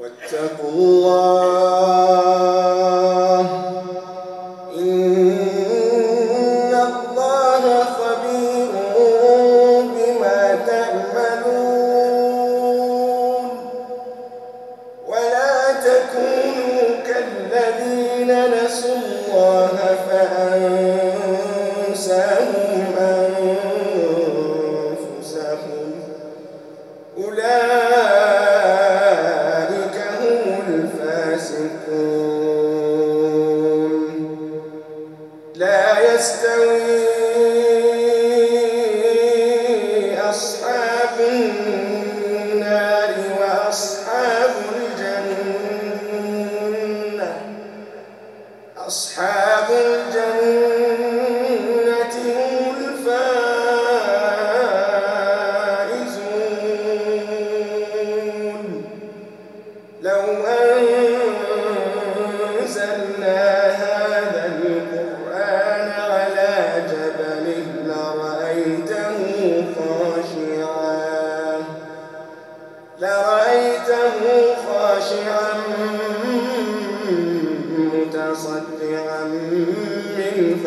واتقوا الله إن الله خبير بما تعملون. ولا تكونوا كالذين نسوا يستوي أصحاب النار وأصحاب الجنة. أصحاب الجنة هم الفائزون. لو أنزلنا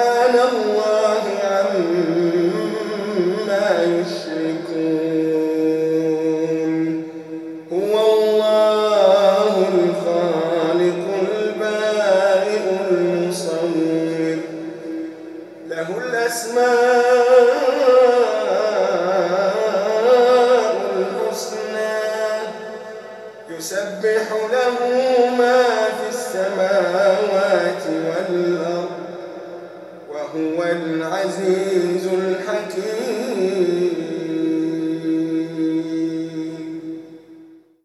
سبحان الله عما يشركون. هو الله الخالق البارئ المصور. له الأسماء الحسنى. يسبح له